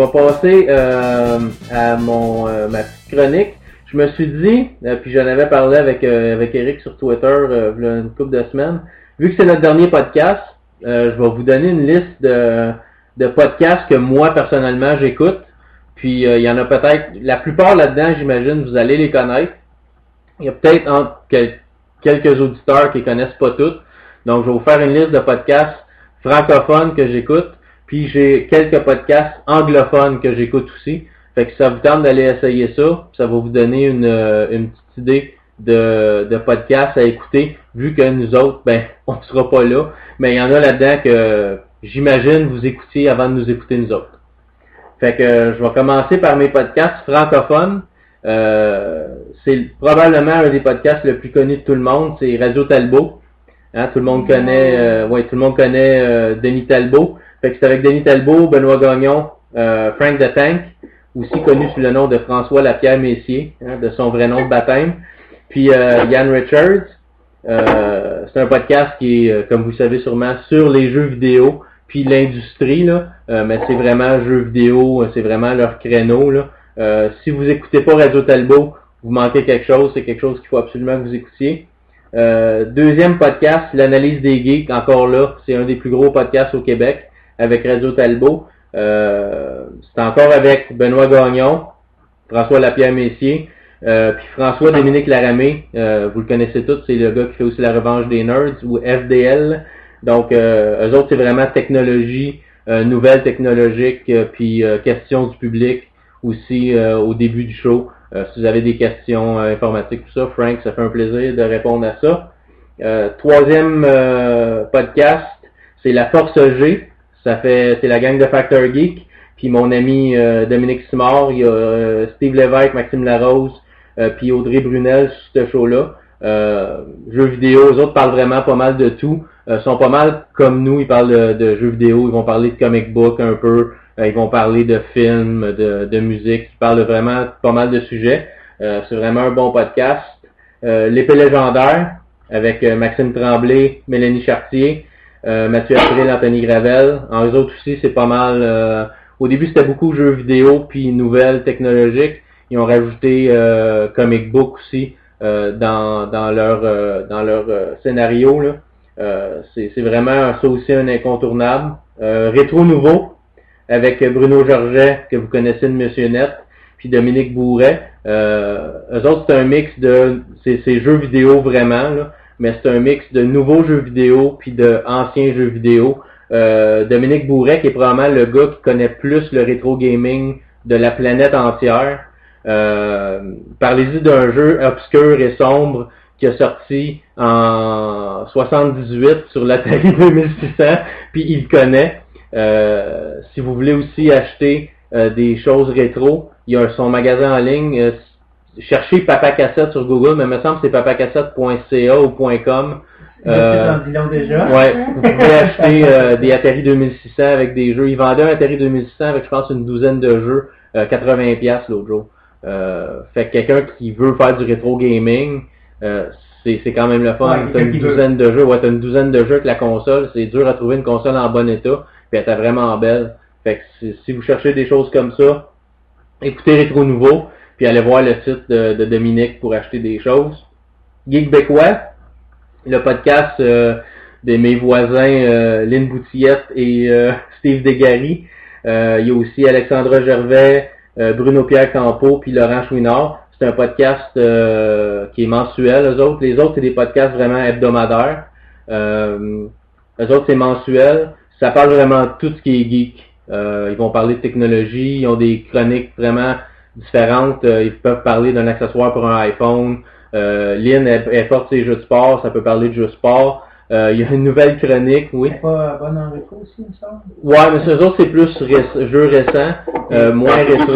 vais passer euh, à mon euh, ma petite chronique. Je me suis dit, euh, puis j'en avais parlé avec avec Eric sur Twitter il y a une couple de semaines. Vu que c'est notre dernier podcast, je vais vous donner une liste de, de podcasts que moi personnellement j'écoute. Puis il y en a peut-être, la plupart là-dedans, j'imagine, vous allez les connaître. Il y a peut-être quelques auditeurs qui connaissent pas toutes. Donc je vais vous faire une liste de podcasts francophones que j'écoute. Puis j'ai quelques podcasts anglophones que j'écoute aussi. Fait que ça vous tente d'aller essayer ça. Ça va vous donner une, euh, une petite idée de, de podcasts à écouter, vu que nous autres, ben, on ne sera pas là. Mais il y en a là-dedans que j'imagine vous écoutiez avant de nous écouter nous autres. Fait que je vais commencer par mes podcasts francophones. Euh, c'est probablement un des podcasts le plus connu de tout le monde, c'est Radio Talbot. Hein, tout le monde connaît, euh, ouais, tout le monde connaît euh, Denis Talbot. Fait que c'est avec Denis Talbot, Benoît Gagnon, euh, Frank the Tank, aussi connu sous le nom de François Lapierre Messier, hein, de son vrai nom de baptême. Puis euh, Yann Richards. Euh, c'est un podcast qui est, comme vous savez sûrement, sur les jeux vidéo, puis l'industrie, là. mais c'est vraiment jeux vidéo, c'est vraiment leur créneau. Là. si vous écoutez pas Radio Talbot, vous manquez quelque chose, c'est quelque chose qu'il faut absolument que vous écoutiez. deuxième podcast, l'analyse des geeks, encore là, c'est un des plus gros podcasts au Québec avec Radio Talbot. Euh, c'est encore avec Benoît Gagnon, François Lapierre-Messier, euh, puis François Dominique Laramé, euh, vous le connaissez tous, c'est le gars qui fait aussi la revanche des nerds, ou FDL. Donc, euh, eux autres, c'est vraiment technologie, euh, nouvelles technologiques, euh, puis questions du public aussi au début du show. si vous avez des questions informatiques, tout ça, Frank, ça fait un plaisir de répondre à ça. troisième podcast, c'est La Force G. Ça fait, c'est la gang de Factor Geek. Puis mon ami euh, Dominique Simard, il y a euh, Steve Lévesque, Maxime Larose, euh, puis Audrey Brunel sur ce show-là. jeux vidéo, les autres parlent vraiment pas mal de tout. Ils sont pas mal comme nous, ils parlent de, jeux vidéo, ils vont parler de comic book un peu, ils vont parler de films, de, de musique, ils parlent vraiment pas mal de sujets. c'est vraiment un bon podcast. L'épée légendaire avec Maxime Tremblay, Mélanie Chartier, euh, Mathieu April, Anthony Gravel. En eux autres aussi, c'est pas mal. Euh, au début, c'était beaucoup jeux vidéo puis nouvelles technologiques. Ils ont rajouté euh, comic book aussi dans, dans leur dans leur scénario. Là. c'est vraiment ça aussi un incontournable. Rétro Nouveau avec Bruno Georget, que vous connaissez de Monsieur Net, puis Dominique Bourret. Euh, eux autres, c'est un mix de ces jeux vidéo vraiment. Mais c'est un mix de nouveaux jeux vidéo puis de anciens jeux vidéo. Euh, Dominique Bourret, qui est probablement le gars qui connaît plus le rétro gaming de la planète entière. Euh, Parlez-y d'un jeu obscur et sombre qui a sorti en 78 sur l'Atari 2600, puis il connaît. Euh, si vous voulez aussi acheter euh, des choses rétro, il y a son magasin en ligne, euh, cherchez Papa Cassette sur Google, mais il me semble que c'est papacassette.ca ou .com. Euh, déjà. Ouais, vous pouvez acheter euh, des Atari 2600 avec des jeux. Ils vendaient un Atari 2600 avec, je pense, une douzaine de jeux, euh, 80 pièces l'autre jour. Euh, fait que quelqu'un qui veut faire du rétro gaming, euh, c'est, c'est quand même le fun. t'as une douzaine de jeux. Ouais, t'as une douzaine de jeux avec la console. C'est dur à trouver une console en bon état. Puis elle est vraiment belle. Fait que si vous cherchez des choses comme ça, écoutez Rétro Nouveau puis allez voir le site de, Dominique pour acheter des choses. Geek le podcast euh, de mes voisins euh, Lynn Boutillette et euh, Steve Degary. il y a aussi Alexandra Gervais, Bruno Pierre Campo, puis Laurent Chouinard. C'est un podcast qui est mensuel, eux autres. Les autres, c'est des podcasts vraiment hebdomadaires. Euh, eux autres, c'est mensuel. Ça parle vraiment de tout ce qui est geek. ils vont parler de technologie, ils ont des chroniques vraiment différentes. Euh, ils peuvent parler d'un accessoire pour un iPhone. Euh, Lynn est forte ses jeux de sport, ça peut parler de jeux de sport. Euh, il y a une nouvelle chronique, oui. pas bonne en rétro aussi, il me semble? Ouais, mais c'est autres, c'est plus jeux récents, euh, moins rétro.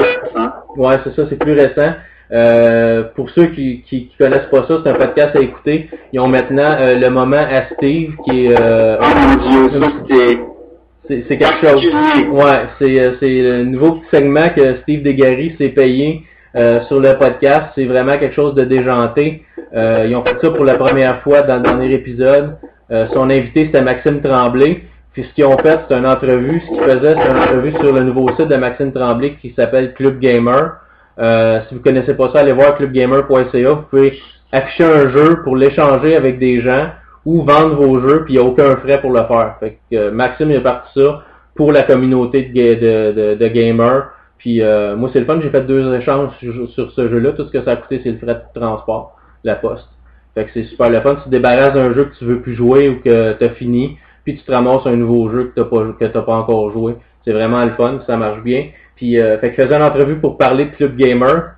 Ouais, c'est ça, c'est plus récent. Euh, pour ceux qui, qui, connaissent pas ça, c'est un podcast à écouter. Ils ont maintenant euh, le moment à Steve qui est euh, oh, c'est quelque chose. Ouais, c'est euh, c'est le nouveau petit segment que Steve Desgaris s'est payé euh, sur le podcast. C'est vraiment quelque chose de déjanté. Euh, ils ont fait ça pour la première fois dans le dernier épisode. son invité, c'était Maxime Tremblay. Puis ce qu'ils ont fait, c'est une entrevue. Ce qu'ils faisaient, c'est une entrevue sur le nouveau site de Maxime Tremblay qui s'appelle Club Gamer. Euh, si vous connaissez pas ça, allez voir clubgamer.ca. Vous pouvez afficher un jeu pour l'échanger avec des gens ou vendre vos jeux, puis il n'y a aucun frais pour le faire. Fait que euh, Maxime il a parti ça pour la communauté de, de, de, de gamers. Puis euh, moi, c'est le fun, j'ai fait deux échanges sur, sur ce jeu-là. Tout ce que ça a coûté, c'est le frais de transport, la poste. Fait que c'est super le fun. Tu te débarrasses d'un jeu que tu veux plus jouer ou que tu as fini, puis tu te ramasses un nouveau jeu que tu pas, que t'as pas encore joué. C'est vraiment le fun, ça marche bien. Puis euh, fait qu'il faisait une entrevue pour parler de Club Gamer.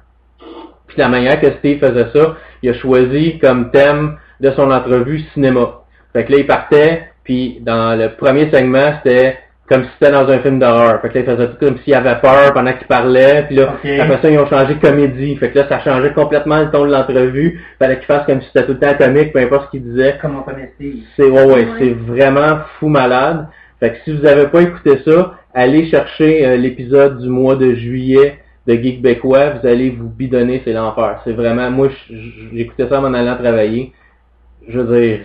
Puis la manière que Steve faisait ça, il a choisi comme thème de son entrevue cinéma. Fait que là, il partait, puis dans le premier segment, c'était comme si c'était dans un film d'horreur. Fait que là, il faisait tout comme s'il avait peur pendant qu'il parlait. Puis là, Ok. après ça, ils ont changé comédie. Fait que là, ça changeait complètement le ton de l'entrevue. Fallait qu'il fasse comme si c'était tout le temps comique, peu importe ce qu'il disait. Comme on connaît Steve. C'est ouais, ouais, Ouais. c'est vraiment fou malade. Fait que si vous avez pas écouté ça, allez chercher euh, l'épisode du mois de juillet de Geek Québécois, vous allez vous bidonner, c'est l'enfer. C'est vraiment, moi, j'écoutais ça en m'en allant travailler. Je veux dire,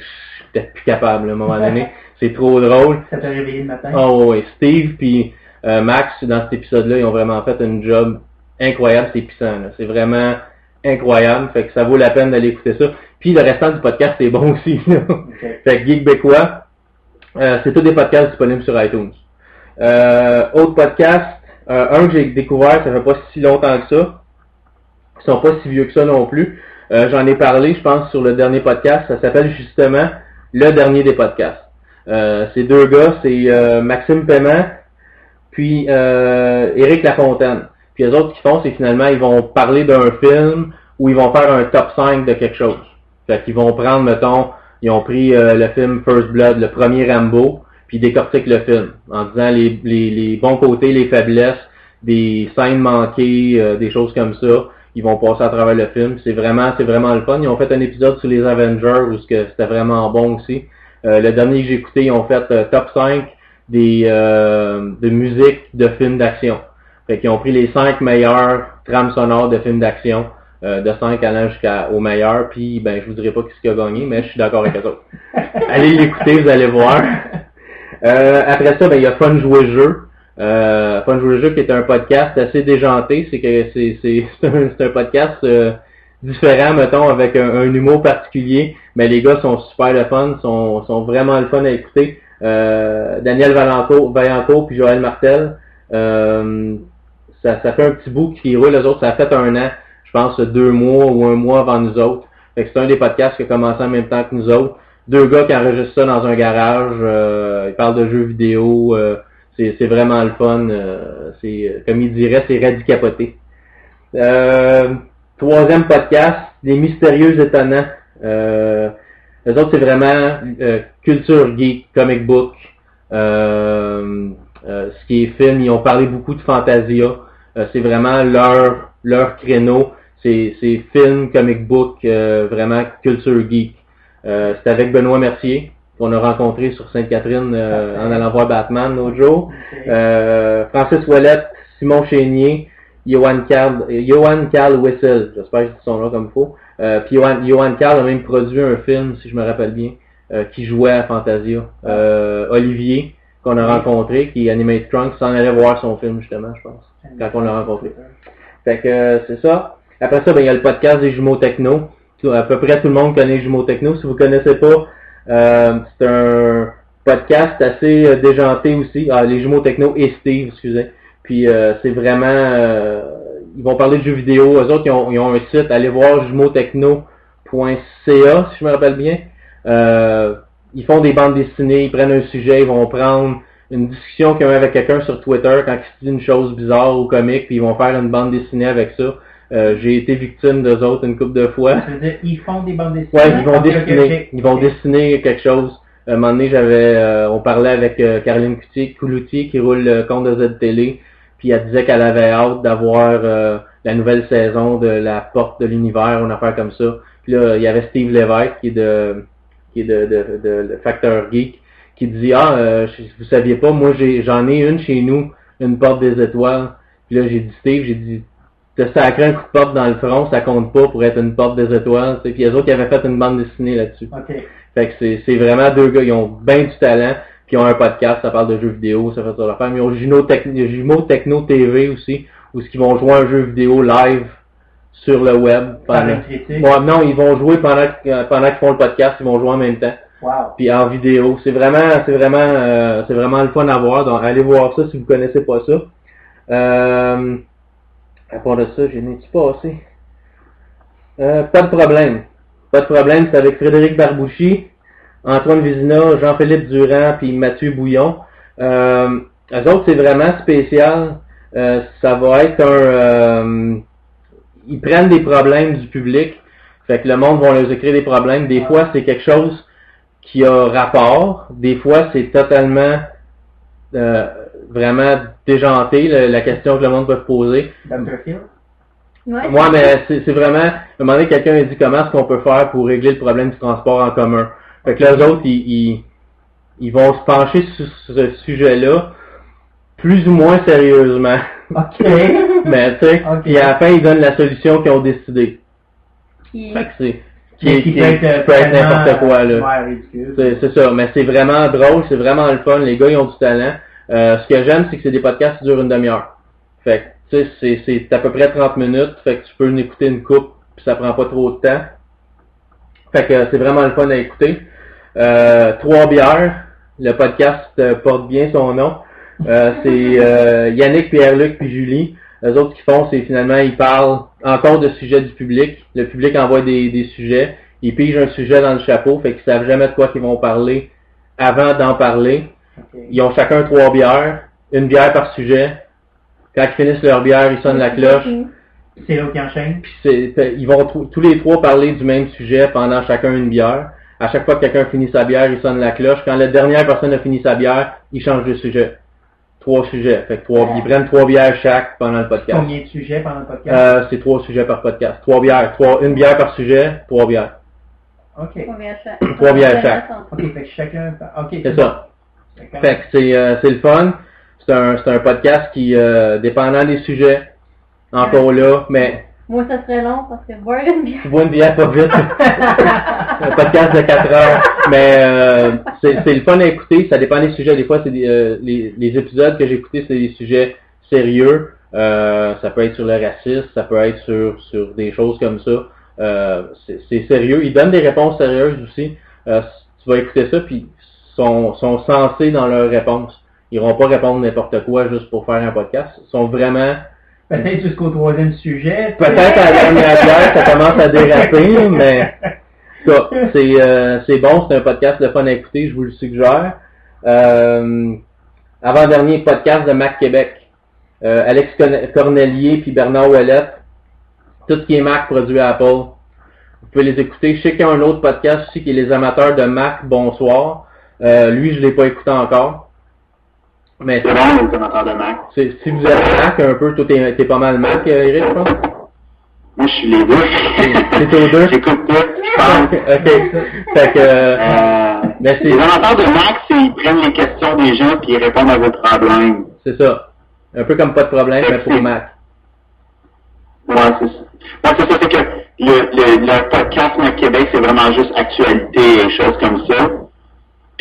j'étais plus capable là, à un moment donné. C'est trop drôle. Ça t'a réveillé le matin? Oh ouais, ouais. Steve puis euh, Max dans cet épisode-là, ils ont vraiment fait un job incroyable, c'est puissant. C'est vraiment incroyable, fait que ça vaut la peine d'aller écouter ça. Puis le restant du podcast c'est bon aussi. là. Ok. fait que Geek Bécois, euh, c'est tous des podcasts disponibles sur iTunes. Euh, autre podcast, euh, un que j'ai découvert, ça fait pas si longtemps que ça. Ils sont pas si vieux que ça non plus. Euh, J'en ai parlé, je pense, sur le dernier podcast. Ça s'appelle justement Le dernier des podcasts. Euh, ces deux gars, c'est euh, Maxime Paiement, puis euh, Éric Lafontaine. Puis les autres qui font, c'est finalement, ils vont parler d'un film ou ils vont faire un top 5 de quelque chose. Fait qu'ils vont prendre, mettons, ils ont pris euh, le film First Blood, le premier Rambo, puis ils décortiquent le film en disant les, les, les bons côtés, les faiblesses, des scènes manquées, euh, des choses comme ça. Ils vont passer à travers le film. C'est vraiment, c'est vraiment le fun. Ils ont fait un épisode sur les Avengers où c'était vraiment bon aussi. Euh, le dernier que j'ai écouté, ils ont fait euh, top 5 des euh, de musique de films d'action. Fait qu'ils ont pris les 5 meilleures trames sonores de films d'action, euh, de 5 allant jusqu'au meilleur, puis ben je vous dirai pas qui a gagné, mais je suis d'accord avec eux autres. Allez l'écouter, vous allez voir. Euh, après ça, ben il y a Fun Jouer Jeu. Euh, Fun Jouer Jeu qui est un podcast assez déjanté, c'est que c'est un, un podcast euh, différent, mettons, avec un, un humour particulier, mais les gars sont super le fun, sont, sont vraiment le fun à écouter. Euh, Daniel Vaillancourt puis Joël Martel, euh, ça, ça fait un petit bout qui roule, les autres, ça a fait un an, je pense deux mois ou un mois avant nous autres. C'est un des podcasts qui a commencé en même temps que nous autres. Deux gars qui enregistrent ça dans un garage, euh, ils parlent de jeux vidéo, euh, c'est vraiment le fun. euh, c'est comme il dirait, c'est radicapoté. Euh, troisième podcast, les mystérieux étonnants. Euh, les autres, c'est vraiment euh, culture geek, comic book, euh, euh, ce qui est film. Ils ont parlé beaucoup de Fantasia. Euh, c'est vraiment leur leur créneau. C'est film, comic book, euh, vraiment culture geek. Euh, c'est avec Benoît Mercier qu'on a rencontré sur Sainte-Catherine euh, en allant voir Batman l'autre jour. Euh, Francis Ouellette, Simon Chénier, Johan Carl, Johan Carl Wessel, j'espère que je dis son nom comme il faut. Euh, puis Johan, Johan Carl a même produit un film, si je me rappelle bien, euh, qui jouait à Fantasia. Euh, Olivier, qu'on a rencontré, qui animate Trunks, s'en allait voir son film justement, je pense, quand on l'a rencontré. Fait que euh, c'est ça. Après ça, ben, il y a le podcast des jumeaux techno. À peu près tout le monde connaît les jumeaux techno. Si vous connaissez pas, euh, c'est un podcast assez euh, déjanté aussi. Ah, les jumeaux techno et Steve, excusez. Puis euh, c'est vraiment... euh, ils vont parler de jeux vidéo. Eux autres, ils ont, ils ont un site. Allez voir jumeautechno.ca, si je me rappelle bien. Euh, ils font des bandes dessinées, ils prennent un sujet, ils vont prendre une discussion qu'ils ont avec quelqu'un sur Twitter quand il se dit une chose bizarre ou comique, puis ils vont faire une bande dessinée avec ça. Euh, j'ai été victime d'eux autres une couple de fois. Ils font des bandes dessinées? Ouais, ils vont ok, dessiner. Ils vont dessiner quelque chose. À un moment donné, j'avais, euh, on parlait avec euh, Caroline Coutier, Couloutier qui roule le compte de Z-Télé, puis elle disait qu'elle avait hâte d'avoir euh, la nouvelle saison de la porte de l'univers, une affaire comme ça. Puis là, il y avait Steve Lévesque qui est de qui est de, de, de, de Facteur Geek qui dit Ah, euh, vous saviez pas, moi j'ai j'en ai une chez nous, une porte des étoiles. Puis là, j'ai dit Steve, j'ai dit T'as sacré un coup de porte dans le front, ça compte pas pour être une porte des étoiles. tu sais. Puis les autres, ils avaient fait une bande dessinée là-dessus. Ok. Fait que c'est, c'est vraiment deux gars, ils ont bien du talent. qui ont un podcast, ça parle de jeux vidéo, ça fait ça l'affaire. Mais ils ont Juno Techno, Techno TV aussi, où ils vont jouer un jeu vidéo live sur le web. Pendant... Bon, non, ils vont jouer pendant, que- pendant qu'ils font le podcast, ils vont jouer en même temps. Wow. Puis en vidéo. C'est vraiment, c'est vraiment, euh, c'est vraiment le fun à voir. Donc allez voir ça si vous connaissez pas ça. Euh, à part de ça, je n'ai-tu passé? Euh, pas de problème. Pas de problème, c'est avec Frédéric Barbouchi, Antoine Vizina, Jean-Philippe Durand, puis Mathieu Bouillon. Euh, eux autres, c'est vraiment spécial. Euh, ça va être un... euh, ils prennent des problèmes du public. Fait que le monde va leur écrire des problèmes. Des fois, c'est quelque chose qui a rapport. Des fois, c'est totalement euh, vraiment déjanté, le- la question que le monde peut se poser. Ouais. Moi, mais c'est c'est vraiment, à un moment donné, quelqu'un a dit comment est-ce qu'on peut faire pour régler le problème du transport en commun. Fait que les autres, ils, ils, ils vont se pencher sur ce sujet-là plus ou moins sérieusement. OK. mais tu sais, Ok. puis à la fin, ils donnent la solution qu'ils ont décidé. Qui- Fait que c'est qui, qui qui peut est- être, qui euh, peut être tellement, n'importe quoi là. Ouais, c'est ça, mais c'est vraiment drôle, c'est vraiment le fun. Les gars, ils ont du talent. Euh, ce que j'aime, c'est que c'est des podcasts qui durent une demi-heure. Fait que, tu sais, c'est- à peu près 30 minutes. Fait que tu peux en écouter une coupe, puis ça prend pas trop de temps. Fait que c'est vraiment le fun à écouter. Euh, Trois bières. Le podcast euh, porte bien son nom. Euh, c'est euh, Yannick, Pierre-Luc, puis Julie. Les autres qui font, c'est finalement, ils parlent encore de sujets du public. Le public envoie des, des sujets. Ils pigent un sujet dans le chapeau, fait qu'ils savent jamais de quoi qu'ils vont parler avant d'en parler. Ils ont chacun trois bières, une bière par sujet. Quand ils finissent leur bière, ils sonnent la cloche. C'est là qui enchaîne. Puis ils vont tous les trois parler du même sujet pendant chacun une bière. À chaque fois que quelqu'un finit sa bière, il sonne la cloche. Quand la dernière personne a fini sa bière, il change de sujet. Trois sujets. Fait que trois, ils prennent trois bières chaque pendant le podcast. Combien de sujets pendant le podcast? Euh, c'est trois sujets par podcast. Trois bières. Trois, une bière par sujet, trois bières. OK. Combien chaque? Trois bières chaque. OK, fait que chacun... OK, C'est ça. Fait que c'est euh, c'est le fun. C'est un, c'est un podcast qui, euh, dépendant des sujets, encore là, mais Moi, ça serait long parce que boire une bière. bois une bière pas vite. un podcast de 4 heures. Mais euh, c'est c'est le fun à écouter. Ça dépend des sujets. Des fois, c'est des, euh, les, les épisodes que j'ai écoutés, c'est des sujets sérieux. Euh, ça peut être sur le racisme, ça peut être sur, sur des choses comme ça. Euh, c'est c'est sérieux. Ils donnent des réponses sérieuses aussi. Euh, tu vas écouter ça, puis sont, sont sensés dans leurs réponses. Ils vont pas répondre n'importe quoi juste pour faire un podcast. Ils sont vraiment Peut-être jusqu'au troisième sujet. Peut-être à la dernière bière, ça commence à déraper, mais ça, c'est euh, c'est bon, c'est un podcast de fun à écouter, je vous le suggère. Euh, Avant-dernier podcast de Mac Québec. Euh, Alex Corne- Cornelier puis Bernard Ouellette. Tout ce qui est Mac produit à Apple. Vous pouvez les écouter. Je sais qu'il y a un autre podcast aussi qui est Les amateurs de Mac, bonsoir. Euh, lui, je l'ai pas écouté encore. Mais C'est bon, les amateurs de Mac. c'est- si vous êtes Mac un peu, toi t'es t'es pas mal Mac, euh, Eric, je pense? Moi, je suis les deux. C'est aux deux? J'écoute pas, je pense. ok. Fait que, euh, les c'est, amateurs de Mac, c'est ils prennent les questions des gens puis ils répondent à vos problèmes. c'est ça. Un peu comme pas de problème, mais pour Mac. Ouais, c'est ça. C'est ça, c'est que le, le, le podcast Mac Québec, c'est vraiment juste actualité et choses comme ça.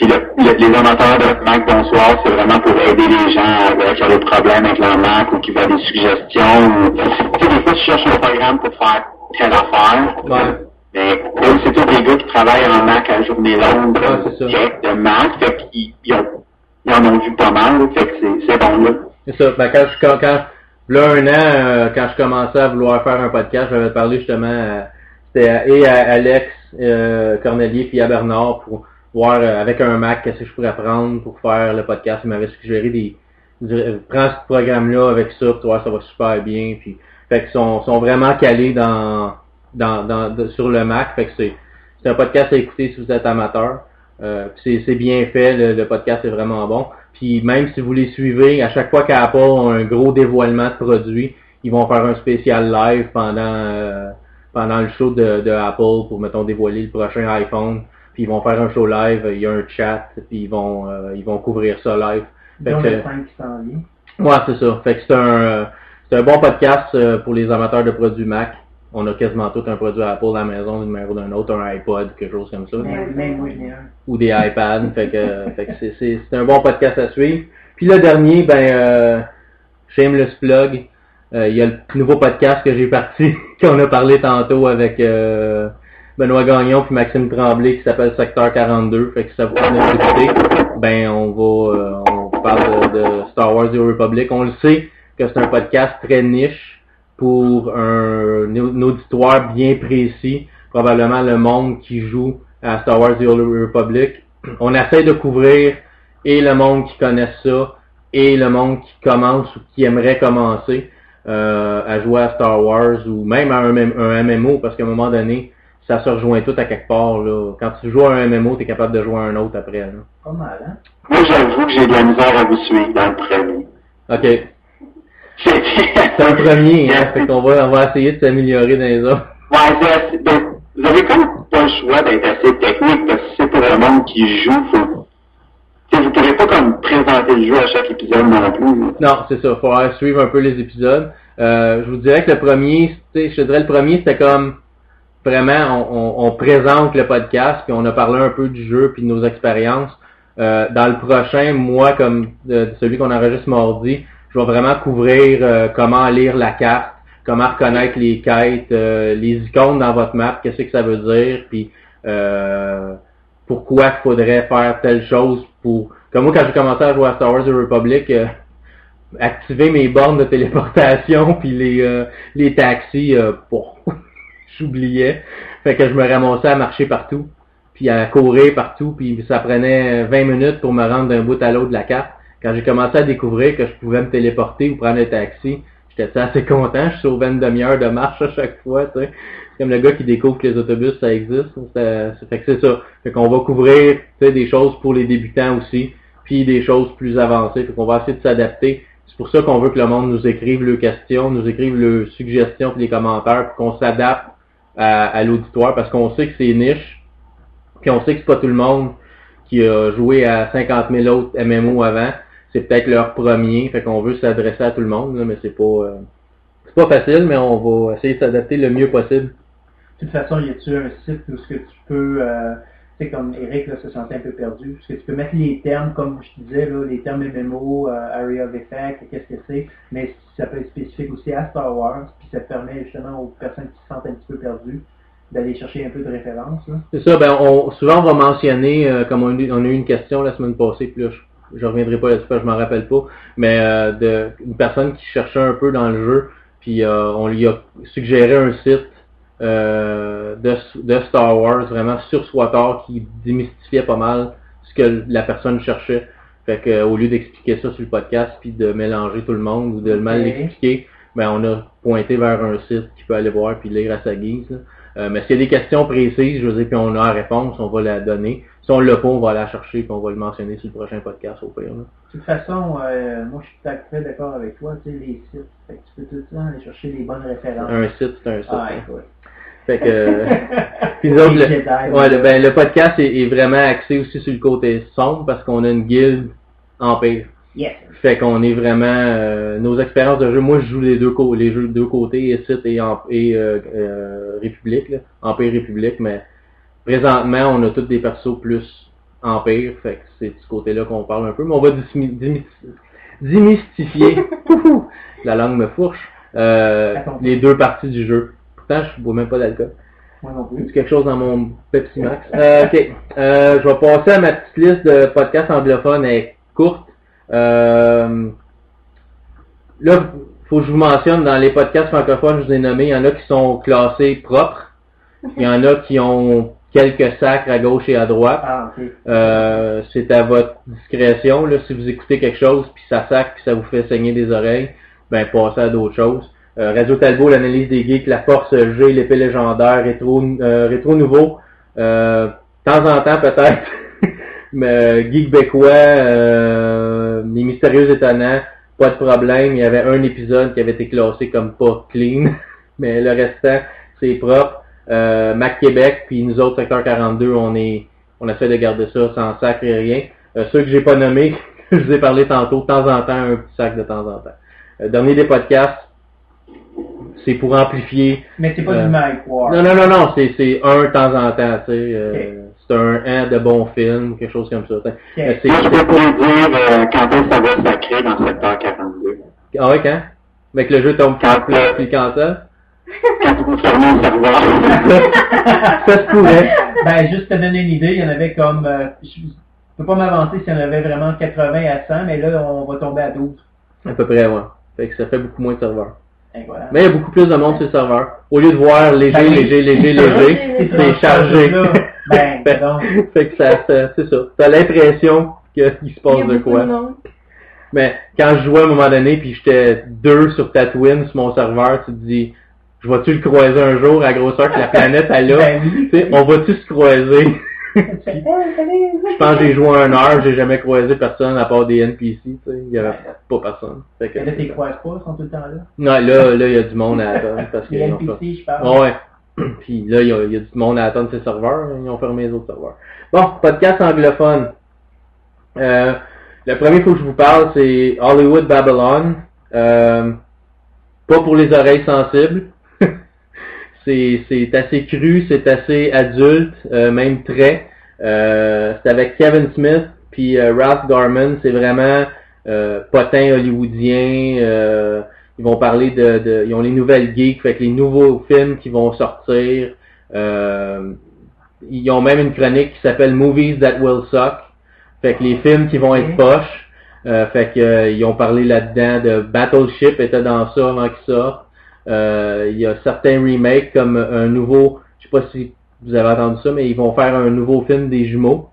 Puis le, le- les amateurs de Mac Bonsoir, c'est vraiment pour aider les gens qui ont des problèmes avec leur Mac ou qui veulent des suggestions. Ou, tu sais, des fois, tu cherches un programme pour faire telle affaire. Ouais. Mais c'est tous des gars qui travaillent en Mac à journée longue, Ouais, c'est ça. direct de Mac, fait qu'ils ils en ont vu pas mal, fait que c'est- bon là. C'est ça. Ben, quand je, quand, quand, là, un an, euh, quand je commençais à vouloir faire un podcast, j'avais parlé justement à, à- et à Alex, euh, Cornelier, puis à Bernard pour voir euh, avec un Mac qu'est-ce que je pourrais prendre pour faire le podcast. Ils m'avaient suggéré des, des- prends ce programme-là avec ça, tu vois, ça va super bien. Puis, fait qu'ils sont, sont vraiment calés dans, dans, dans, sur le Mac. Fait que c'est, c'est un podcast à écouter si vous êtes amateur. Euh, c'est, c'est bien fait, le, le podcast est vraiment bon. Puis même si vous les suivez, à chaque fois qu'Apple a un gros dévoilement de produits, ils vont faire un spécial live pendant euh, pendant le show de, de Apple pour mettons dévoiler le prochain iPhone. Puis ils vont faire un show live, il y a un chat, puis ils vont euh, ils vont couvrir ça live. Fait Donc que- le 5 qui s'en vient. Ouais, c'est ça. Fait que c'est un, euh, c'est un bon podcast euh, pour les amateurs de produits Mac. on a quasiment tout un produit Apple à la maison, le numéro d'un autre, un iPod, quelque chose comme ça. Même. Ou des iPads. fait que, fait que c'est, c'est, c'est un bon podcast à suivre. Puis le dernier, ben, euh, Shameless Plug. Euh, Il y a le nouveau podcast que j'ai parti, qu'on a parlé tantôt avec euh, Benoît Gagnon puis Maxime Tremblay qui s'appelle Secteur 42. Fait que ça vous d'écouter, ben on va euh, on parle de, Star Wars The Republic. On le sait que c'est un podcast très niche pour un, auditoire bien précis, probablement le monde qui joue à Star Wars The Republic. On essaie de couvrir et le monde qui connaît ça et le monde qui commence ou qui aimerait commencer euh, à jouer à Star Wars ou même à un MMO parce qu'à un moment donné, ça se rejoint tout à quelque part. Là. Quand tu joues à un MMO, tu es capable de jouer à un autre après. Là. Pas mal, hein? Moi, j'avoue que j'ai de la misère à vous suivre dans le premier. OK. C'est C'est un premier, hein? fait qu'on va, on va essayer de s'améliorer dans les autres. Ouais, c'est assez- vous avez comme pas le choix d'être assez technique parce que c'est pour le monde qui joue. Faut... Tu sais, vous pourrez pas comme présenter le jeu à chaque épisode non plus. là. Non, c'est ça. Faut aller suivre un peu les épisodes. Euh, je vous dirais que le premier, je te dirais le premier, c'était comme vraiment, on, on- on présente le podcast, puis on a parlé un peu du jeu, puis de nos expériences. Euh, dans le prochain, moi, comme euh, celui qu'on enregistre mardi, je vais vraiment couvrir euh, comment lire la carte, comment reconnaître les quêtes, euh, les icônes dans votre map, qu'est-ce que ça veut dire, puis euh, pourquoi il faudrait faire telle chose pour... Comme moi, quand j'ai commencé à jouer à Star Wars The Republic, euh, activer mes bornes de téléportation puis les les taxis bon, j'oubliais. Fait que je me ramassais à marcher partout puis à courir partout puis ça prenait 20 minutes pour me rendre d'un bout à l'autre de la carte. Quand j'ai commencé à découvrir que je pouvais me téléporter ou prendre un taxi j'étais assez content. Je sauvais une demi-heure de marche à chaque fois tu sais. C'est comme le gars qui découvre que les autobus ça existe. Ça, fait que c'est ça. Fait qu'on va couvrir tu sais, des choses pour les débutants aussi puis des choses plus avancées. Fait qu'on va essayer de s'adapter. C'est pour ça qu'on veut que le monde nous écrive leurs questions, nous écrive leurs suggestions et les commentaires pour qu'on s'adapte à, l'auditoire parce qu'on sait que c'est niche, puis on sait que c'est pas tout le monde qui a joué à 50 000 autres MMO avant. C'est peut-être leur premier, fait qu'on veut s'adresser à tout le monde, mais c'est pas euh, c'est pas facile, mais on va essayer de s'adapter le mieux possible. De toute façon, y a-tu un site où ce que tu peux, euh, comme Eric là, se sentait un peu perdu, est-ce que tu peux mettre les termes, comme je te disais, là, les termes MMO, euh, Area of Effect, qu'est-ce que c'est, mais ça peut être spécifique aussi à Star Wars, ça permet justement aux personnes qui se sentent un petit peu perdues d'aller chercher un peu de référence. C'est ça, ben on, souvent on va mentionner, euh, comme on, a eu- on a eu une question la semaine passée, puis là je, je reviendrai pas là-dessus parce que je m'en rappelle pas, mais euh, de une personne qui cherchait un peu dans le jeu, puis euh, on lui a suggéré un site euh, de, de Star Wars, vraiment sur SWATAR, qui démystifiait pas mal ce que la personne cherchait. Fait que au lieu d'expliquer ça sur le podcast, puis de mélanger tout le monde ou de mal l'expliquer, ben on a pointé vers un site qui peut aller voir puis lire à sa guise. Euh, mais s'il y a des questions précises, je veux dire, puis on a la réponse, on va la donner. Si on l'a pas, on va la chercher puis on va le mentionner sur le prochain podcast au pire. là. De toute façon, euh, moi je suis tout à fait d'accord avec toi, tu sais, les sites, fait que tu peux tout le temps aller chercher les bonnes références. Un site, c'est un site. Ah, hein. Fait que euh, puis autres, le, ouais, le, ben, le podcast est, est vraiment axé aussi sur le côté sombre parce qu'on a une guilde empire. Yes. Fait qu'on est vraiment euh, nos expériences de jeu. Moi, je joue les deux les jeux de deux côtés, site et, en, et euh, euh, République, là, Empire République, mais présentement, on a tous des persos plus Empire, fait que c'est de ce côté-là qu'on parle un peu, mais on va démystifier la langue me fourche les deux parties du jeu. Pourtant, je bois même pas d'alcool. Moi non plus. quelque chose dans mon Pepsi Max. Ok. Je vais passer à ma petite liste de podcasts anglophones. Elle est courte. Euh, là, faut que je vous mentionne, dans les podcasts francophones, je vous ai nommé, il y en a qui sont classés propres. Il y en a qui ont quelques sacres à gauche et à droite. Ah. Euh, c'est à votre discrétion. Là, si vous écoutez quelque chose, puis ça sac, puis ça vous fait saigner des oreilles, ben passez à d'autres choses. Euh, Radio Talbot, l'analyse des geeks, la force G, l'épée légendaire, rétro, euh, rétro nouveau. Euh, de temps en temps peut-être. Mais Geek Bécois, euh, les mystérieux étonnants, pas de problème. Il y avait un épisode qui avait été classé comme pas clean, mais le restant, c'est propre. Euh, Mac Québec, puis nous autres, secteur 42, on est on essaie de garder ça sans sac et rien. Euh, ceux que j'ai pas nommés, je vous ai parlé tantôt, de temps en temps, un petit sac de temps en temps. Euh, dernier des podcasts, c'est pour amplifier. Mais c'est pas Euh, du Mike Ward. Non, non, non, non, c'est, c'est un de temps en temps, tu sais. euh. C'est un an de bons films, quelque chose comme ça. Euh, Moi, je peux pas dire euh, quand est-ce que ça va sacrer dans 7h42. Ah ouais, quand? Avec le jeu tombe Quand, quand euh, tu le cancelles? Quand vous fermez le serveur. Ça se pourrait. Ben, juste te donner une idée, il y en avait comme, euh, je peux pas m'avancer s'il y en avait vraiment 80 à 100, mais là, on va tomber à 12. À peu près, ouais. Fait que ça fait beaucoup moins de serveurs. Mais il y a beaucoup plus de monde sur le serveur. Au lieu de voir léger, léger, léger, léger, c'est chargé. Ben, fait, donc, fait que ça, ça- c'est ça. T'as l'impression qu'il se Il y passe a de quoi. de. Mais quand je jouais à un moment donné, puis j'étais deux sur Tatooine sur mon serveur, tu te dis, je vais-tu le croiser un jour à la grosseur que la planète elle a? ben oui. Tu sais, on va-tu se croiser? Je Je pense que j'ai joué un heure, j'ai jamais croisé personne à part des NPC, tu sais. Il y avait pas personne. Fait que, Là, t'es croises pas, ils sont tout le temps là? non, là, là, il y a du monde à attendre parce Les ont fait. NPC, je parle. Ouais. Puis là, il y, a, du monde à attendre ces serveurs. Ils ont fermé les autres serveurs. Bon, podcast anglophone. Euh, le premier faut que je vous parle, c'est Hollywood Babylon. Euh, pas pour les oreilles sensibles. c'est, assez cru, c'est assez adulte, euh, même très. Euh, c'est avec Kevin Smith puis euh, Ralph Garman. C'est vraiment potin hollywoodien. Ils vont parler de, de- Ils ont les nouvelles geeks, fait que les nouveaux films qui vont sortir. euh, ils ont même une chronique qui s'appelle Movies That Will Suck. Fait que les films qui vont être poches. euh, fait que euh, ils ont parlé là-dedans de Battleship était dans ça avant qu'il sorte. Euh, il y a certains remakes comme un nouveau, je sais pas si vous avez entendu ça, mais ils vont faire un nouveau film des jumeaux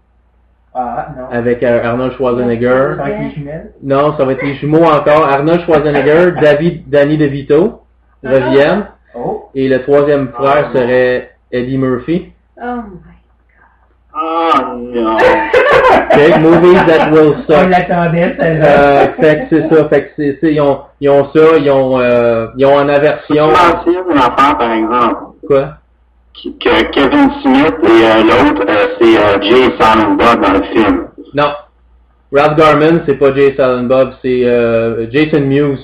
Ah, non. avec euh, Arnold Schwarzenegger. Les jumelles? Non, ça va être les jumeaux encore. Arnold Schwarzenegger, David, Danny DeVito reviennent. Oh. Et le troisième frère serait Eddie Murphy. Oh my. Ah non. Okay, movies that will On suck. l'attendait, celle-là. Euh, fait que c'est ça. Fait que c'est, ils, ont, ils ont ça, ils ont, euh, ils ont en aversion. par exemple, Quoi? Que Kevin Smith et euh, l'autre, euh, c'est euh, Jay Silent Bob dans le film. Non. Ralph Garman, c'est pas Jay Silent Bob, c'est Jason Mewes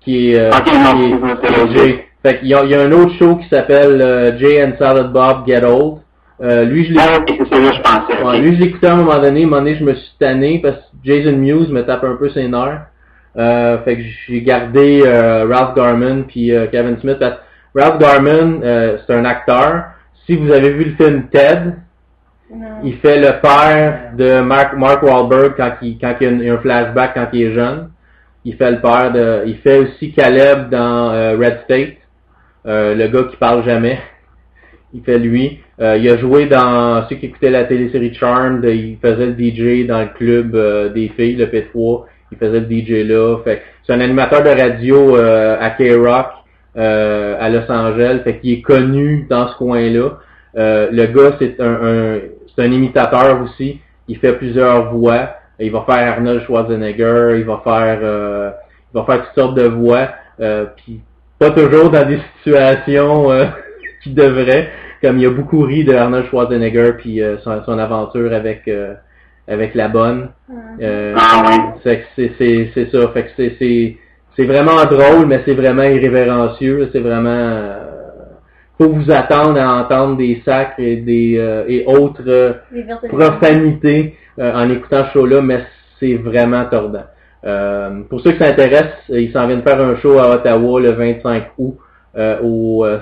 qui est, euh, Ok, non, c'est. Jay. Fait qu'il y y a un autre show qui s'appelle Jay and Silent Bob Get Old. Lui, je l'ai Ah, ok, c'est ça que je pensais. Ouais, lui, je l'écoutais à un moment donné. À un moment donné, je me suis tanné parce que Jason Mewes me tape un peu ses nerfs. Fait que j'ai gardé Ralph Garman puis Kevin Smith. Parce que Ralph Garman, euh, c'est un acteur. Si vous avez vu le film Ted, Non. il fait le père de Mark, Mark Wahlberg quand il, quand il y a un- il y a un flashback quand il est jeune. Il fait le père de... Il fait aussi Caleb dans euh, Red State. Euh, le gars qui parle jamais. Il fait lui. Euh, il a joué dans ceux qui écoutaient la télésérie Charmed. Il faisait le DJ dans le club euh, des filles, le P3. Il faisait le DJ là. Fait c'est un animateur de radio euh, à K-Rock euh, à Los Angeles. Fait qu'il est connu dans ce coin-là. Euh, le gars, c'est un, un- c'est un imitateur aussi. Il fait plusieurs voix. Il va faire Arnold Schwarzenegger. Il va faire, euh, il va faire toutes sortes de voix. Euh, puis pas toujours dans des situations euh, qui devraient. Comme il a beaucoup ri de Arnold Schwarzenegger puis euh, son, son aventure avec euh, avec la bonne. C'est c'est ça. Fait que c'est c'est vraiment drôle, mais c'est vraiment irrévérencieux. C'est vraiment euh, faut vous attendre à entendre des sacres et des euh, et autres euh, profanités euh, en écoutant ce show-là, mais c'est vraiment tordant. Euh, pour ceux qui s'intéressent, euh, ils s'en viennent faire un show à Ottawa le 25 août euh, au euh,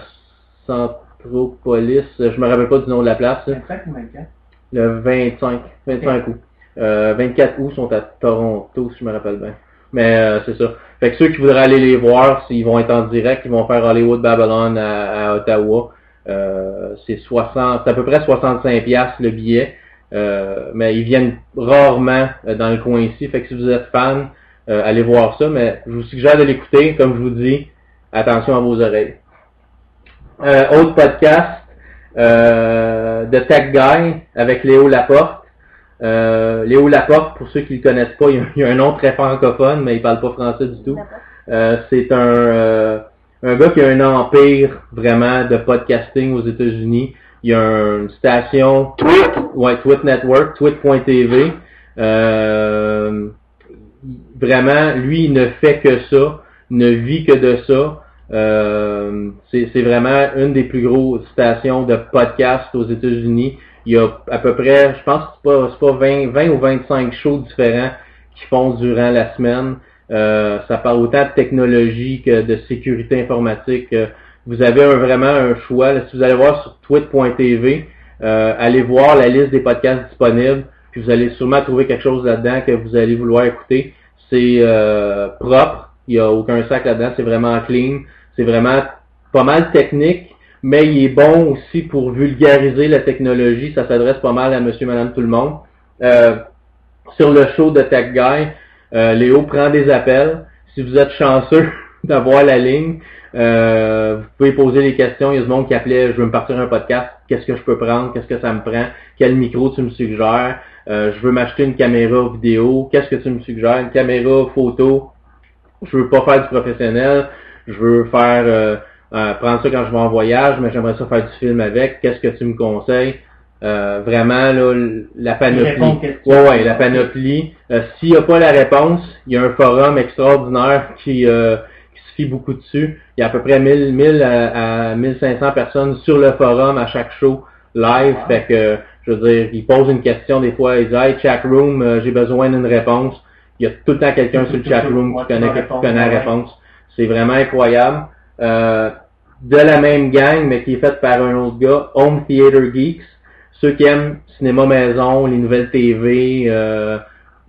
Centropolis. Je me rappelle pas du nom de la place. là. 25 ou 24? Le 25, 25 août. Euh, 24 août sont à Toronto, si je me rappelle bien. Mais euh, c'est ça. Fait que ceux qui voudraient aller les voir, s'ils vont être en direct, ils vont faire Hollywood Babylon à, à Ottawa. Euh, c'est 60, c'est à peu près 65 pièces le billet. Euh, mais ils viennent rarement euh, dans le coin ici. Fait que si vous êtes fan, euh, allez voir ça. Mais je vous suggère de l'écouter. Comme je vous dis, attention à vos oreilles. Euh, autre podcast, euh, de Tech Guy avec Léo Laporte. Euh, Léo Laporte, pour ceux qui le connaissent pas, il a, il a un nom très francophone, mais il parle pas français du tout. Euh, c'est un, euh, un gars qui a un empire vraiment de podcasting aux États-Unis. Il y a une station Tweet. Ouais, Twit Network, twit.tv. Euh, vraiment, lui, il ne fait que ça, ne vit que de ça. Euh, c'est vraiment une des plus grosses stations de podcast aux États-Unis. Il y a à peu près, je pense que c'est pas, pas 20, 20 ou 25 shows différents qui font durant la semaine. Euh, ça parle autant de technologie que de sécurité informatique. Euh, Vous avez un- vraiment un choix. Si vous allez voir sur twit.tv, euh, allez voir la liste des podcasts disponibles, puis vous allez sûrement trouver quelque chose là-dedans que vous allez vouloir écouter. C'est euh, propre, il n'y a aucun sac là-dedans, c'est vraiment clean, c'est vraiment pas mal technique, mais il est bon aussi pour vulgariser la technologie. Ça s'adresse pas mal à monsieur, madame, tout le monde. Euh, sur le show de Tech Guy, euh, Léo prend des appels. Si vous êtes chanceux d'avoir la ligne, euh, vous pouvez poser des questions. Il y a du monde qui appelait, je veux me partir un podcast, qu'est-ce que je peux prendre, qu'est-ce que ça me prend, quel micro tu me suggères, Euh, je veux m'acheter une caméra vidéo, qu'est-ce que tu me suggères, une caméra photo, je veux pas faire du professionnel, je veux faire euh, prendre ça quand je vais en voyage, mais j'aimerais ça faire du film avec, qu'est-ce que tu me conseilles? Euh, vraiment là, la panoplie. Ouais, ouais, la panoplie. Euh, S'il n'y a pas la réponse, il y a un forum extraordinaire qui, euh, qui se fie beaucoup dessus. Il y a à peu près 1000, 1000 à, à 1500 personnes sur le forum à chaque show live. Wow. Fait que, je veux dire, ils posent une question des fois, ils disent Hey, chat room, euh, j'ai besoin d'une réponse. Il y a tout le temps quelqu'un sur le chat room qui connaît, qui connaît la réponse. C'est vraiment incroyable. Euh, de la même gang, mais qui est faite par un autre gars, Home Theater Geeks. Ceux qui aiment cinéma maison, les nouvelles TV, euh,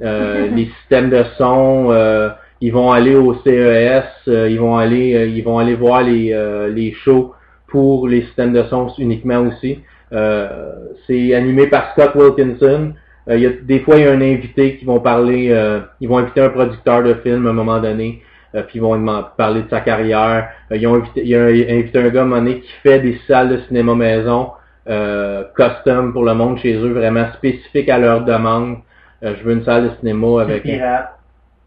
euh, les systèmes de son, euh, ils vont aller au CES, euh, ils vont aller, euh, ils vont aller voir les, euh, les shows pour les systèmes de son uniquement aussi. Euh, c'est animé par Scott Wilkinson. Euh, il y a, des fois, il y a un invité qui vont parler, euh, ils vont inviter un producteur de film à un moment donné, euh, puis ils vont parler de sa carrière. Euh, ils ont invité, il y a un- invité un gars à un moment donné qui fait des salles de cinéma maison euh, custom pour le monde chez eux, vraiment spécifique à leur demande. Euh, je veux une salle de cinéma avec C'est un... pirate.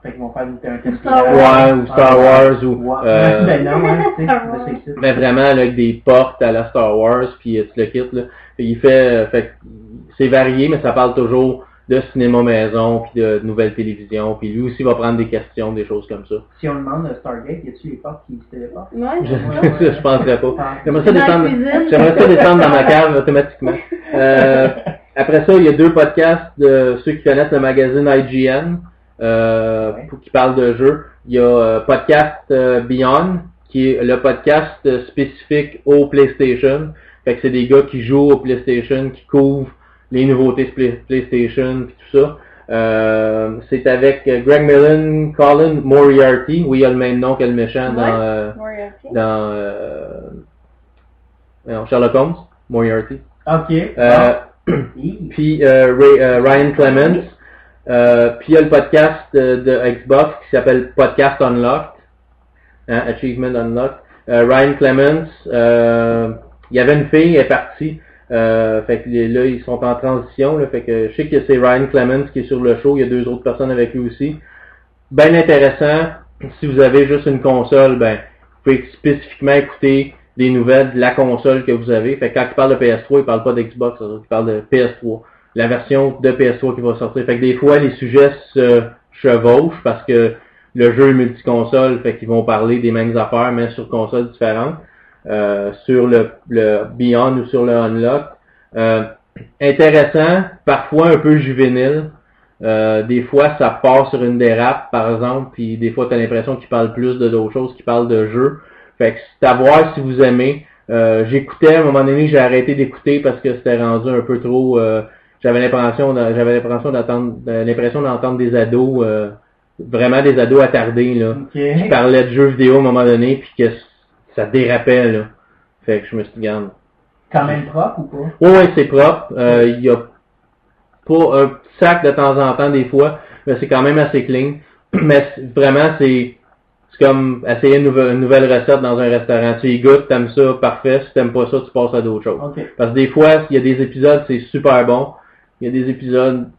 Fait qu'ils vont faire un test Star pirate. Ouais, ou Star Wars, ou... Euh, Ben non, ben, c'est mais vraiment là, avec des portes à la Star Wars, puis tu le quittes là. Il fait, fait que c'est varié, mais ça parle toujours de cinéma maison, puis de nouvelles télévisions, puis lui aussi va prendre des questions, des choses comme ça. Si on demande à Stargate, y a-tu les portes qui se téléportent? Ouais, Je, ouais. je penserais pas. Ah. J'aimerais ça descendre, j'aimerais ça descendre dans ma cave automatiquement. Euh, après ça, il y a deux podcasts de ceux qui connaissent le magazine IGN, euh, Ouais. qui parlent de jeux. Il y a euh, podcast euh, Beyond, qui est le podcast euh, spécifique au PlayStation. Fait que c'est des gars qui jouent au PlayStation, qui couvrent les nouveautés PlayStation, puis tout ça. Euh, c'est avec euh, Greg Millen, Colin Moriarty, oui, il a le même nom que le méchant dans, euh, Moriarty. dans euh, non, Sherlock Holmes, Moriarty. Ok. Euh, Ah. Puis euh, Ray- euh, Ryan Clements. Euh, puis il y a le podcast de, de Xbox qui s'appelle Podcast Unlocked. hein, Achievement Unlocked. Euh, Ryan Clements, euh, il y avait une fille, elle est partie. Euh, fait que les- là, ils sont en transition. Là, fait que je sais que c'est Ryan Clements qui est sur le show. Il y a deux autres personnes avec lui aussi. Ben intéressant. Si vous avez juste une console, ben, vous pouvez spécifiquement écouter des nouvelles de la console que vous avez. Fait que quand il parle de PS3, il parle pas d'Xbox, il parle de PS3. La version de PS3 qui va sortir. Fait que des fois, les sujets se chevauchent parce que le jeu est multiconsole, fait qu'ils vont parler des mêmes affaires, mais sur consoles différentes. Euh, sur le, le Beyond ou sur le Unlock. Euh, intéressant, parfois un peu juvénile. Euh, des fois, ça part sur une dérape, par exemple, puis des fois, tu as l'impression qu'il parle plus de d'autres choses, qu'il parle de jeux. Fait que c'est à voir si vous aimez. Euh, J'écoutais, à un moment donné, j'ai arrêté d'écouter parce que c'était rendu un peu trop... euh, j'avais l'impression j'avais l'impression d'entendre l'impression d'entendre des ados, euh, vraiment des ados attardés, là qui parlaient de jeux vidéo à un moment donné, puis que ça dérapait, là. Fait que je me suis dit, regarde. Quand même propre ou pas? Ouais, ouais, c'est propre. Euh, Il y a pas un petit sac de temps en temps, des fois, mais c'est quand même assez clean. Mais vraiment, c'est c'est comme essayer une nouvelle, une nouvelle recette dans un restaurant. Tu y goûtes, t'aimes ça, parfait. Si t'aimes pas ça, tu passes à d'autres choses. Ok. Parce que des fois, il y a des épisodes, c'est super bon. Il y a des épisodes,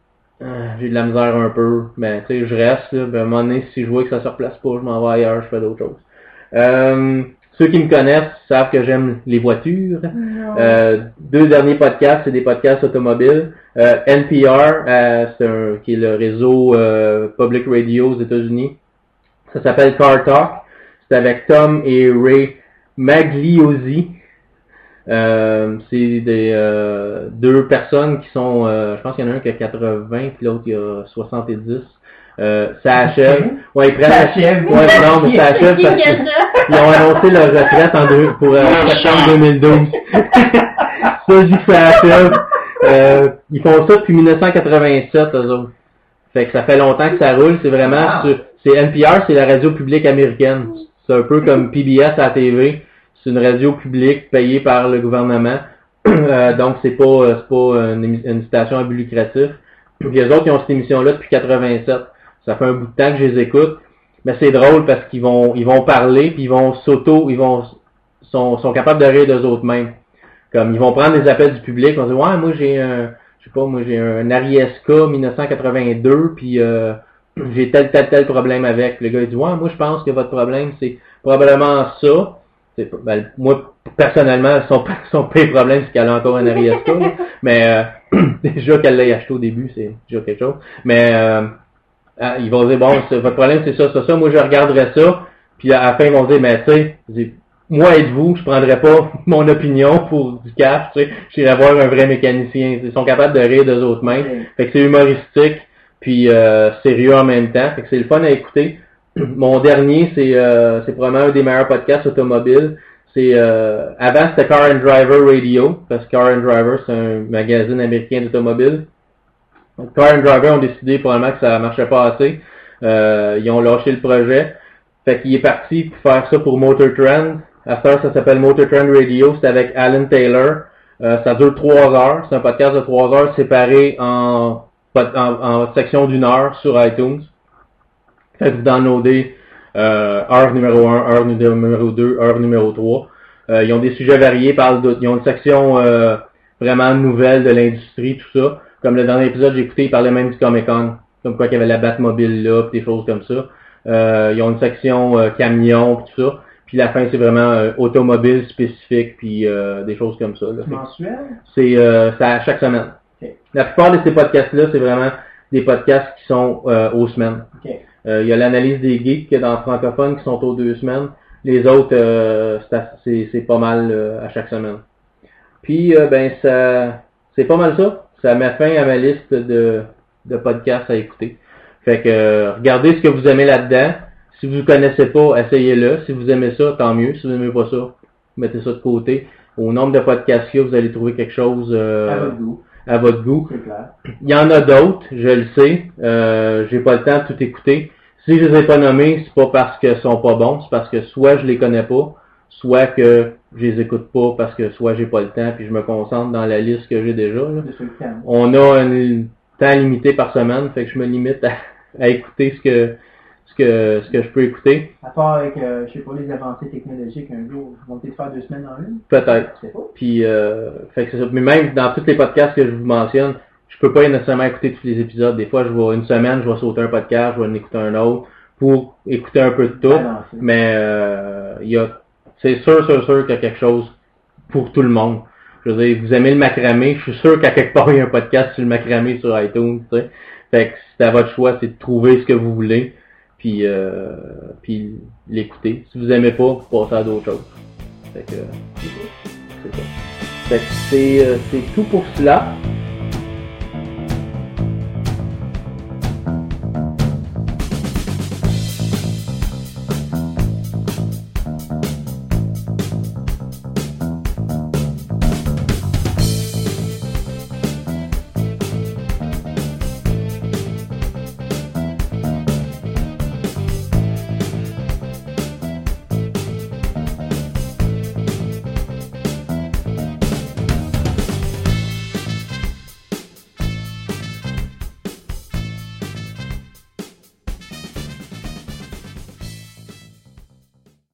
euh, j'ai de la misère un peu. Mais tu sais, je reste. Là, Ben, à un moment donné, si je vois que ça se replace pas, je m'en vais ailleurs, je fais d'autres choses. Euh, ceux qui me connaissent savent que j'aime les voitures. Euh, deux derniers podcasts, c'est des podcasts automobiles. Euh, NPR, euh, c'est un, qui est le réseau Public Radio aux États-Unis. Ça s'appelle Car Talk. C'est avec Tom et Ray Magliozzi. C'est des deux personnes qui sont, je pense qu'il y en a un qui a 80 puis l'autre il a 70. Euh, ça achève. Ouais, ils prennent. Ça achève. Ouais, non, mais ça achève parce qu'ils ont annoncé leur retraite en deux, pour euh, septembre 2012. ça, je dis que ça achève. Euh, ils font ça depuis 1987, eux autres. Fait que ça fait longtemps que ça roule. C'est vraiment, Wow. c'est NPR, c'est la radio publique américaine. C'est un peu comme PBS à la TV. C'est une radio publique payée par le gouvernement. Euh, donc c'est pas, euh, c'est pas une, une station à but lucratif. Puis les autres, ils ont cette émission-là depuis 87. Ça fait un bout de temps que je les écoute. Mais c'est drôle parce qu'ils vont, ils vont parler, puis ils vont s'auto, ils vont, sont, sont capables de rire d'eux autres mêmes. Comme ils vont prendre des appels du public, ils vont dire ouais moi j'ai un, je sais pas moi j'ai un Ariesca 1982 puis euh, j'ai tel tel tel problème avec. Le gars il dit ouais moi je pense que votre problème c'est probablement ça. Ben, moi personnellement son son pire problème c'est qu'elle a encore un Ariesca, mais euh, déjà qu'elle l'ait acheté au début c'est déjà quelque chose. Mais euh, ils vont dire bon votre problème c'est ça ça ça moi je regarderai ça puis à la fin ils vont dire mais tu sais moi êtes-vous, je prendrais pas mon opinion pour du cash, tu sais, j'irais voir un vrai mécanicien. Ils sont capables de rire d'eux autres mêmes. Fait que c'est humoristique, puis euh, sérieux en même temps. Fait que c'est le fun à écouter. Mon dernier, c'est euh, c'est probablement un des meilleurs podcasts automobiles. C'est euh, avant c'était Car and Driver Radio, parce que Car and Driver c'est un magazine américain d'automobile. Donc, Car and Driver ont décidé probablement que ça marchait pas assez. Euh, ils ont lâché le projet. Fait qu'il est parti pour faire ça pour Motor Trend. À cette heure, ça s'appelle Motor Trend Radio. C'est avec Alan Taylor. Euh, ça dure trois heures. C'est un podcast de trois heures séparé en, en, en section d'une heure sur iTunes. Fait que vous downloadez euh, heure numéro 1, heure numéro 2, heure numéro 3. Euh, ils ont des sujets variés, parlent de- ils ont une section euh, vraiment nouvelle de l'industrie, tout ça. Comme le dernier épisode j'ai écouté, ils parlaient même du Comic Con. Comme quoi qu'il y avait la Batmobile là, pis des choses comme ça. Euh, ils ont une section euh, camion, pis tout ça. Puis la fin, c'est vraiment euh, automobile spécifique, puis euh, des choses comme ça. mensuel? C'est euh, à chaque semaine. Ok. La plupart de ces podcasts-là, c'est vraiment des podcasts qui sont euh, aux semaines. Euh, Il y a l'analyse des geeks dans le francophone qui sont aux deux semaines. Les autres, euh, c'est pas mal euh, à chaque semaine. Puis, euh, ben, ça, c'est pas mal ça. Ça met fin à ma liste de, de podcasts à écouter. Fait que, euh, regardez ce que vous aimez là-dedans. Si vous ne connaissez pas, essayez-le. Si vous aimez ça, tant mieux. Si vous n'aimez pas ça, mettez ça de côté. Au nombre de podcasts qu'il y a, vous allez trouver quelque chose euh, À votre goût, à votre goût. c'est clair. Il y en a d'autres, je le sais. Euh, j'ai pas le temps de tout écouter. Si je les ai pas nommés, c'est pas parce qu'ils sont pas bons, c'est parce que soit je les connais pas, soit que je les écoute pas parce que soit j'ai pas le temps puis je me concentre dans la liste que j'ai déjà. là. On a un temps limité par semaine, fait que je me limite à, à écouter ce que ce que ce que je peux écouter. À part avec, euh, je sais pas, les avancées technologiques, un jour, vont peut-être faire deux semaines en une? Peut-être. Puis, euh, fait que c'est ça. Mais même dans tous les podcasts que je vous mentionne, je peux pas nécessairement écouter tous les épisodes. Des fois, je vais une semaine, je vais sauter un podcast, je vais en écouter un autre pour écouter un peu de tout. Mais euh, il y a, c'est sûr, sûr, sûr qu'il y a quelque chose pour tout le monde. Je veux dire, vous aimez le macramé, je suis sûr qu'à quelque part il y a un podcast sur le macramé sur iTunes. Tu sais. Fait que c'est à votre choix, c'est de trouver ce que vous voulez, puis euh, l'écouter. Si vous aimez pas, passez à d'autres choses. Fait que c'est ça. Fait que c'est, euh, c'est tout pour cela.